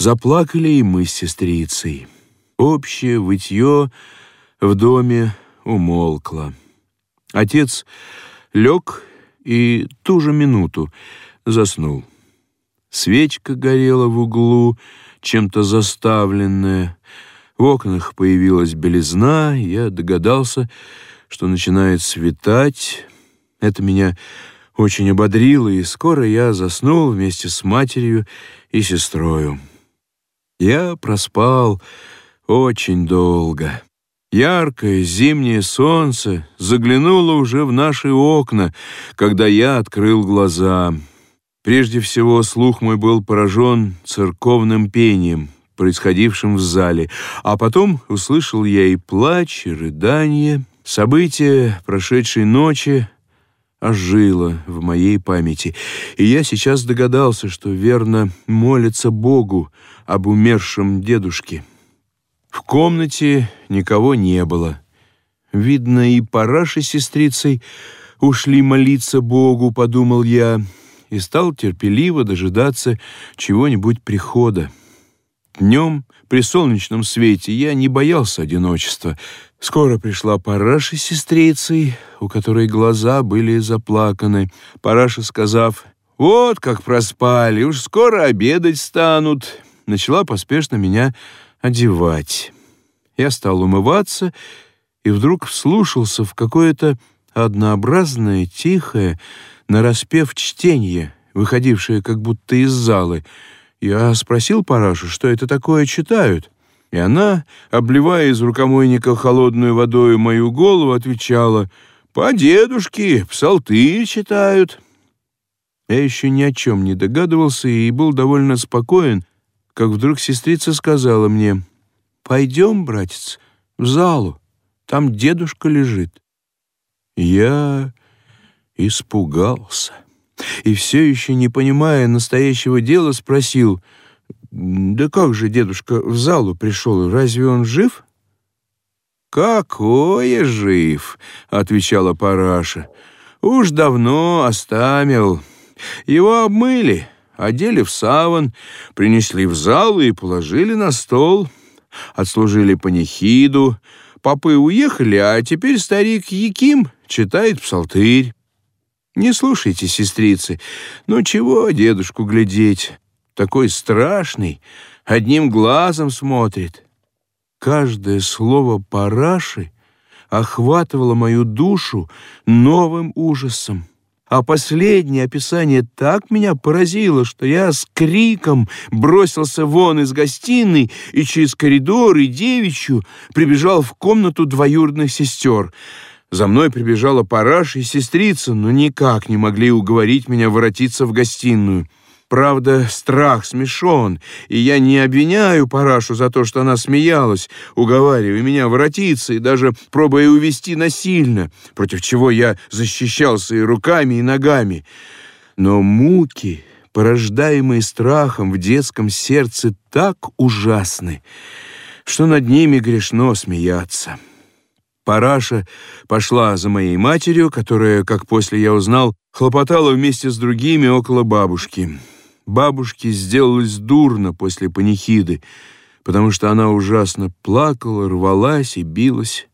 Заплакали и мы с сестрицей. Общее вытье в доме умолкло. Отец лег и ту же минуту заснул. Свечка горела в углу, чем-то заставленная. В окнах появилась белизна, я догадался, что начинает светать. Это меня очень ободрило, и скоро я заснул вместе с матерью и сестрою. Я проспал очень долго. Яркое зимнее солнце заглянуло уже в наши окна, когда я открыл глаза. Прежде всего, слух мой был поражен церковным пением, происходившим в зале, а потом услышал я и плач, и рыдание. События прошедшей ночи ожило в моей памяти, и я сейчас догадался, что верно молится Богу об умершем дедушке. В комнате никого не было. Видно, и параши сестрицей ушли молиться Богу, подумал я, и стал терпеливо дожидаться чего-нибудь прихода. Днем при солнечном свете я не боялся одиночества. Скоро пришла Параша с сестрицей, у которой глаза были заплаканы. Параша, сказав «Вот как проспали, уж скоро обедать станут», начала поспешно меня одевать. Я стал умываться и вдруг вслушался в какое-то однообразное, тихое, нараспев чтение, выходившее как будто из залы. Я спросил Парашу, что это такое читают, и она, обливая из рукомойника холодную водой мою голову, отвечала «По дедушке псалтырь читают». Я еще ни о чем не догадывался и был довольно спокоен, как вдруг сестрица сказала мне, «Пойдем, братец, в залу, там дедушка лежит». Я испугался и все еще, не понимая настоящего дела, спросил, «Да как же дедушка в залу пришел, разве он жив?» «Какое жив?» — отвечала Параша. «Уж давно оставил. Его обмыли, одели в саван, принесли в зал и положили на стол. Отслужили панихиду, попы уехали, а теперь старик Яким читает псалтырь. Не слушайте, сестрицы, ну чего дедушку глядеть? Такой страшный, одним глазом смотрит. Каждое слово параши охватывало мою душу новым ужасом. А последнее описание так меня поразило, что я с криком бросился вон из гостиной и через коридор и девичью прибежал в комнату двоюродных сестер. За мной прибежала параша и сестрица, но никак не могли уговорить меня воротиться в гостиную. Правда, страх смешон, и я не обвиняю Парашу за то, что она смеялась, уговаривая меня воротиться и даже пробуя увести насильно, против чего я защищался и руками, и ногами. Но муки, порождаемые страхом в детском сердце, так ужасны, что над ними грешно смеяться. Параша пошла за моей матерью, которая, как после я узнал, хлопотала вместе с другими около бабушки бабушке сделалось дурно после панихиды, потому что она ужасно плакала, рвалась и билась.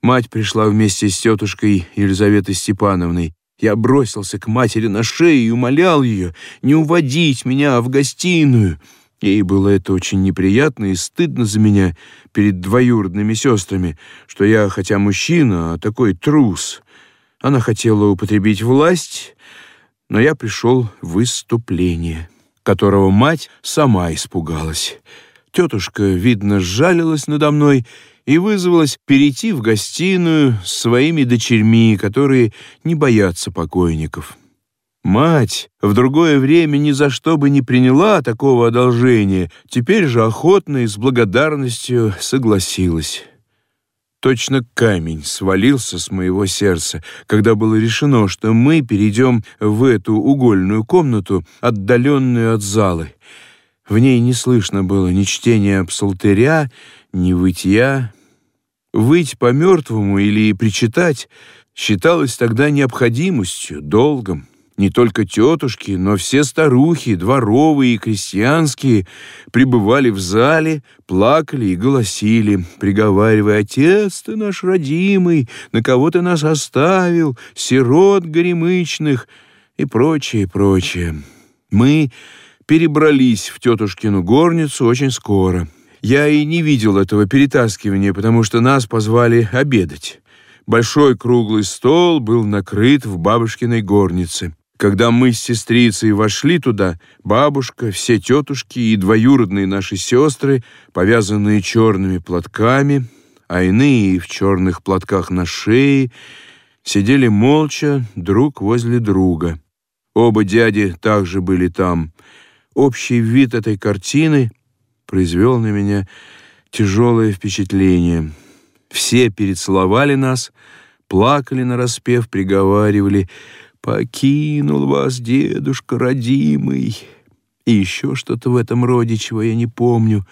Мать пришла вместе с тетушкой Елизаветой Степановной. Я бросился к матери на шею и умолял ее не уводить меня в гостиную. Ей было это очень неприятно и стыдно за меня перед двоюродными сестрами, что я, хотя мужчина, а такой трус. Она хотела употребить власть, но я пришел в выступление, которого мать сама испугалась. Тетушка, видно, сжалилась надо мной и вызвалась перейти в гостиную с своими дочерьми, которые не боятся покойников. Мать в другое время ни за что бы не приняла такого одолжения, теперь же охотно и с благодарностью согласилась. Точно камень свалился с моего сердца, когда было решено, что мы перейдем в эту угольную комнату, отдаленную от залы. В ней не слышно было ни чтения псалтыря, ни вытья. Выть по мертвому или причитать считалось тогда необходимостью, долгом. Не только тетушки, но все старухи, дворовые и крестьянские, пребывали в зале, плакали и голосили, приговаривая «Отец ты наш родимый, на кого ты нас оставил, сирот горемычных» и прочее, прочее. Мы перебрались в тетушкину горницу очень скоро. Я и не видел этого перетаскивания, потому что нас позвали обедать. Большой круглый стол был накрыт в бабушкиной горнице. Когда мы с сестрицей вошли туда, бабушка, все тетушки и двоюродные наши сестры, повязанные черными платками, а иные в черных платках на шее, сидели молча друг возле друга. Оба дяди также были там. Общий вид этой картины произвел на меня тяжелое впечатление. Все перецеловали нас, плакали на распев, приговаривали — Покинул вас дедушка родимый. И еще что-то в этом роде, чего я не помню.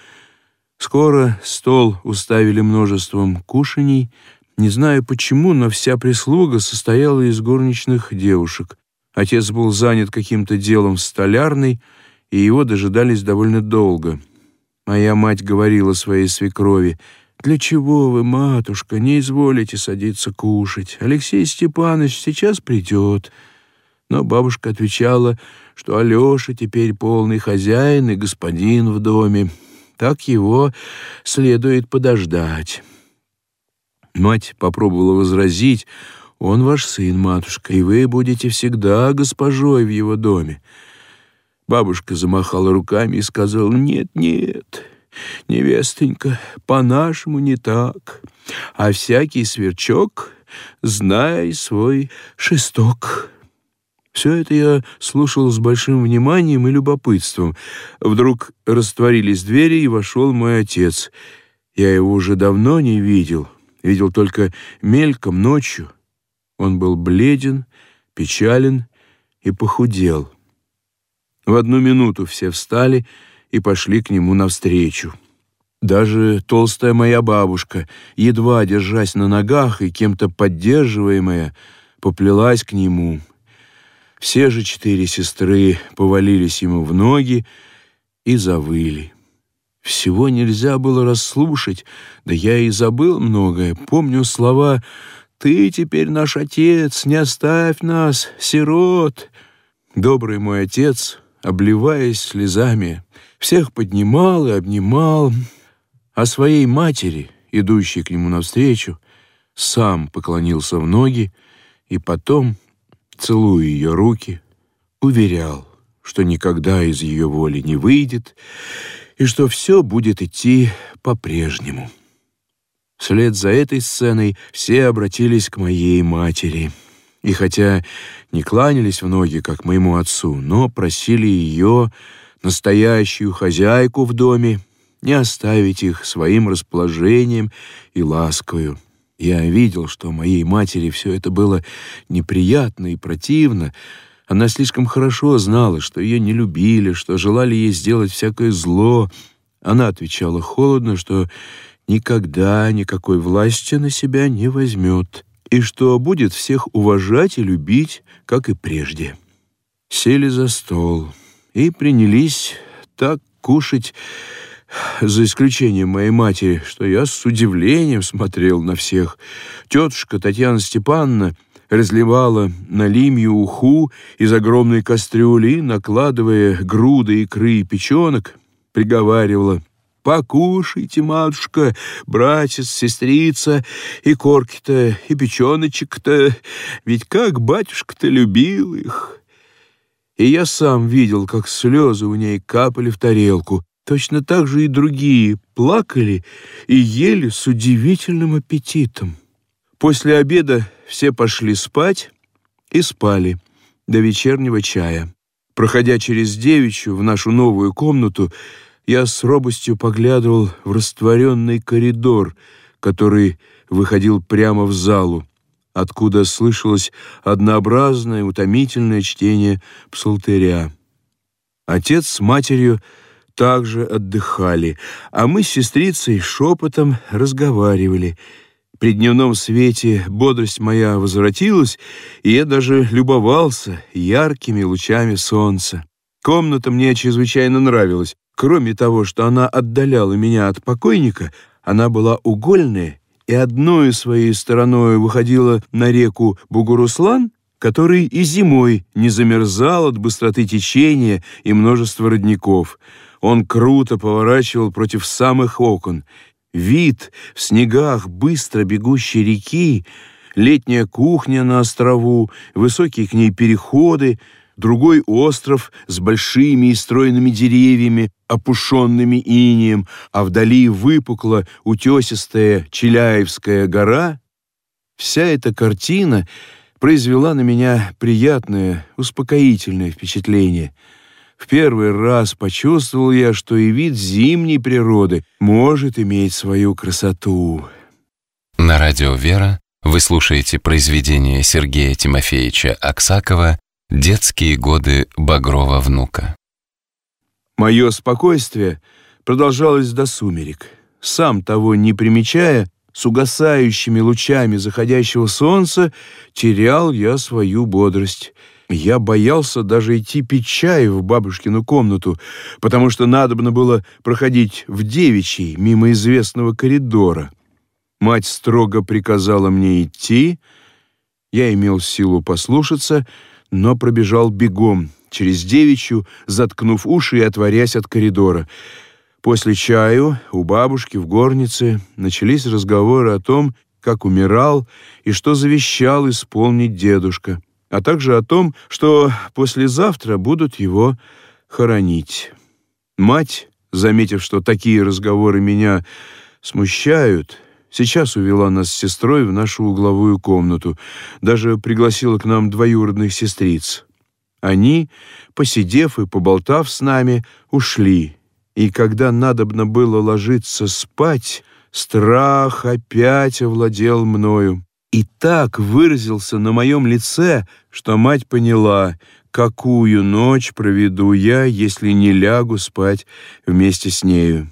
Скоро стол уставили множеством кушаний. Не знаю почему, но вся прислуга состояла из горничных девушек. Отец был занят каким-то делом в столярной, и его дожидались довольно долго. Моя мать говорила своей свекрови — «Для чего вы, матушка, не изволите садиться кушать? Алексей Степанович сейчас придет». Но бабушка отвечала, что Алёша теперь полный хозяин и господин в доме. Так его следует подождать. Мать попробовала возразить, «Он ваш сын, матушка, и вы будете всегда госпожой в его доме». Бабушка замахала руками и сказала, «Нет, нет, невестонька, по-нашему не так, а всякий сверчок, знай свой шесток». Все это я слушал с большим вниманием и любопытством. Вдруг растворились двери, и вошел мой отец. Я его уже давно не видел, видел только мельком ночью. Он был бледен, печален и похудел. В одну минуту все встали и пошли к нему навстречу. Даже толстая моя бабушка, едва держась на ногах и кем-то поддерживаемая, поплелась к нему. Все же четыре сестры повалились ему в ноги и завыли. Всего нельзя было расслушать, да я и забыл многое. Помню слова «Ты теперь наш отец, не оставь нас, сирот». Добрый мой отец, обливаясь слезами, всех поднимал и обнимал, а своей матери, идущей к нему навстречу, сам поклонился в ноги и потом, целуя ее руки, уверял, что никогда из ее воли не выйдет и что все будет идти по-прежнему. Вслед за этой сценой все обратились к моей матери — и хотя не кланялись в ноги, как моему отцу, но просили ее, настоящую хозяйку в доме, не оставить их своим расположением и ласкою. Я видел, что моей матери все это было неприятно и противно. Она слишком хорошо знала, что ее не любили, что желали ей сделать всякое зло. Она отвечала холодно, что никогда никакой власти на себя не возьмет и что будет всех уважать и любить, как и прежде. Сели за стол и принялись так кушать, за исключением моей матери, что я с удивлением смотрел на всех. Тетушка Татьяна Степановна разливала на лимью уху из огромной кастрюли, накладывая груды икры и печенок, приговаривала — Покушайте, матушка, братец, сестрица, и корки-то, и печеночек-то, ведь как батюшка-то любил их. И я сам видел, как слезы у ней капали в тарелку. Точно так же и другие плакали и ели с удивительным аппетитом. После обеда все пошли спать и спали до вечернего чая. Проходя через девичью в нашу новую комнату, я с робостью поглядывал в растворенный коридор, который выходил прямо в залу, откуда слышалось однообразное утомительное чтение псалтыря. Отец с матерью также отдыхали, а мы с сестрицей шепотом разговаривали. При дневном свете бодрость моя возвратилась, и я даже любовался яркими лучами солнца. Комната мне чрезвычайно нравилась. Кроме того, что она отдаляла меня от покойника, она была угольная и одной своей стороной выходила на реку Бугуруслан, который и зимой не замерзал от быстроты течения и множества родников. Он круто поворачивал против самых окон, Вид в снегах быстро бегущей реки, летняя кухня на острову, высокие к ней переходы, другой остров с большими и стройными деревьями, опушенными инеем, а вдали выпукла утесистая Челяевская гора. Вся эта картина произвела на меня приятное, успокоительное впечатление — в первый раз почувствовал я, что и вид зимней природы может иметь свою красоту. На радио «Вера» вы слушаете произведение Сергея Тимофеевича Аксакова «Детские годы Багрова внука». Мое спокойствие продолжалось до сумерек. Сам того не примечая, с угасающими лучами заходящего солнца терял я свою бодрость — я боялся даже идти пить чай в бабушкину комнату, потому что надобно было проходить в девичий мимо известного коридора. Мать строго приказала мне идти. Я имел силу послушаться, но пробежал бегом через девичью, заткнув уши и отворясь от коридора. После чаю у бабушки в горнице начались разговоры о том, как умирал и что завещал исполнить дедушка а также о том, что послезавтра будут его хоронить. Мать, заметив, что такие разговоры меня смущают, сейчас увела нас с сестрой в нашу угловую комнату, даже пригласила к нам двоюродных сестриц. Они, посидев и поболтав с нами, ушли. И когда надобно было ложиться спать, страх опять овладел мною и так выразился на моем лице, что мать поняла, какую ночь проведу я, если не лягу спать вместе с нею.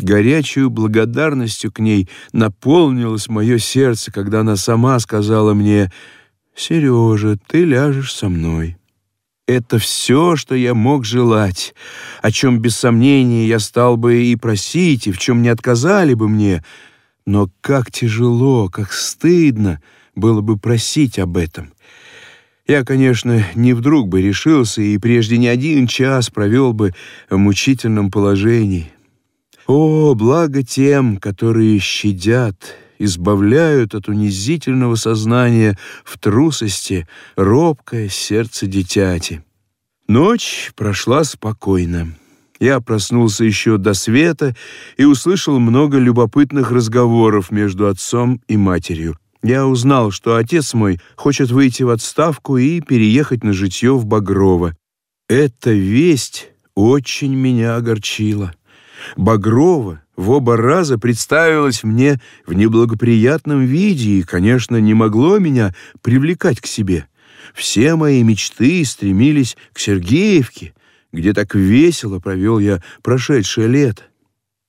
Горячую благодарностью к ней наполнилось мое сердце, когда она сама сказала мне «Сережа, ты ляжешь со мной». Это все, что я мог желать, о чем без сомнения я стал бы и просить, и в чем не отказали бы мне — но как тяжело, как стыдно было бы просить об этом. Я, конечно, не вдруг бы решился и прежде не один час провел бы в мучительном положении. О, благо тем, которые щадят, избавляют от унизительного сознания в трусости робкое сердце дитяти. Ночь прошла спокойно. Я проснулся еще до света и услышал много любопытных разговоров между отцом и матерью. Я узнал, что отец мой хочет выйти в отставку и переехать на житье в Багрово. Эта весть очень меня огорчила. Багрово в оба раза представилось мне в неблагоприятном виде и, конечно, не могло меня привлекать к себе. Все мои мечты стремились к Сергеевке, где так весело провел я прошедшее лето.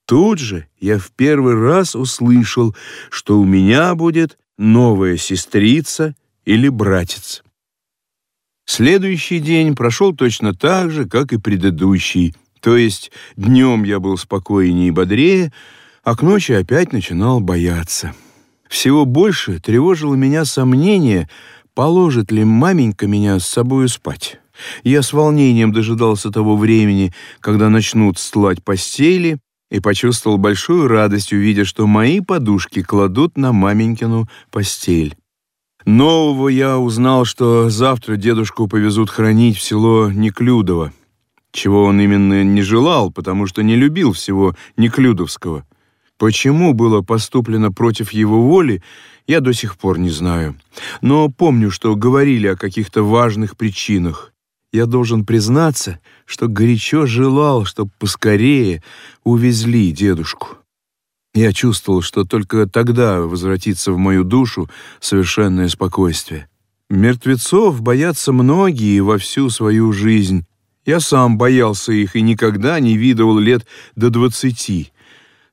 Тут же я в первый раз услышал, что у меня будет новая сестрица или братец. Следующий день прошел точно так же, как и предыдущий, то есть днем я был спокойнее и бодрее, а к ночи опять начинал бояться. Всего больше тревожило меня сомнение, положит ли маменька меня с собою спать. Я с волнением дожидался того времени, когда начнут стлать постели, и почувствовал большую радость, увидя, что мои подушки кладут на маменькину постель. Нового я узнал, что завтра дедушку повезут хранить в село Неклюдово, чего он именно не желал, потому что не любил всего Неклюдовского. Почему было поступлено против его воли, я до сих пор не знаю. Но помню, что говорили о каких-то важных причинах я должен признаться, что горячо желал, чтобы поскорее увезли дедушку. Я чувствовал, что только тогда возвратится в мою душу совершенное спокойствие. Мертвецов боятся многие во всю свою жизнь. Я сам боялся их и никогда не видывал лет до двадцати.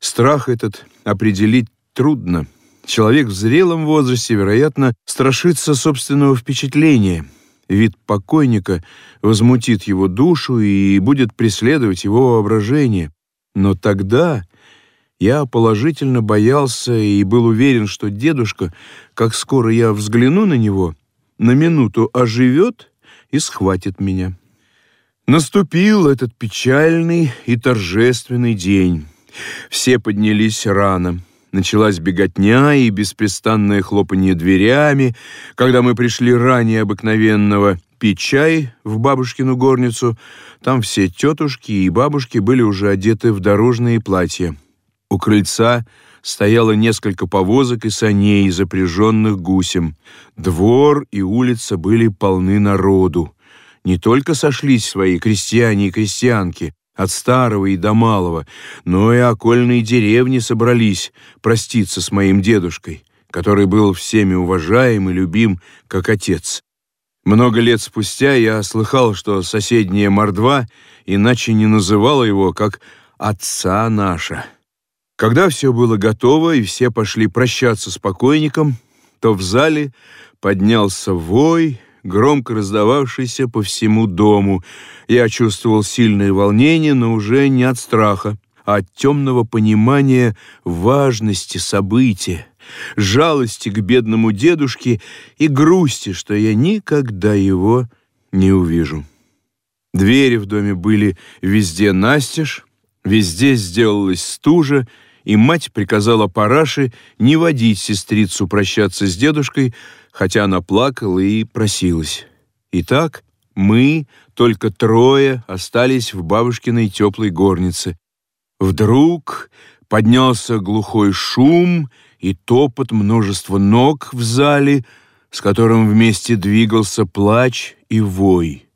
Страх этот определить трудно. Человек в зрелом возрасте, вероятно, страшится собственного впечатления. Вид покойника возмутит его душу и будет преследовать его воображение. Но тогда я положительно боялся и был уверен, что дедушка, как скоро я взгляну на него, на минуту оживет и схватит меня. Наступил этот печальный и торжественный день. Все поднялись рано. Началась беготня и беспрестанное хлопанье дверями. Когда мы пришли ранее обыкновенного пить чай в бабушкину горницу, там все тетушки и бабушки были уже одеты в дорожные платья. У крыльца стояло несколько повозок и саней, запряженных гусем. Двор и улица были полны народу. Не только сошлись свои крестьяне и крестьянки, от старого и до малого, но и окольные деревни собрались проститься с моим дедушкой, который был всеми уважаем и любим, как отец. Много лет спустя я слыхал, что соседняя мордва иначе не называла его, как «отца наша». Когда все было готово и все пошли прощаться с покойником, то в зале поднялся вой, громко раздававшийся по всему дому. Я чувствовал сильное волнение, но уже не от страха, а от темного понимания важности события, жалости к бедному дедушке и грусти, что я никогда его не увижу. Двери в доме были везде настежь, везде сделалась стужа, и мать приказала Параше не водить сестрицу прощаться с дедушкой, хотя она плакала и просилась. Итак, мы, только трое, остались в бабушкиной теплой горнице. Вдруг поднялся глухой шум и топот множества ног в зале, с которым вместе двигался плач и вой.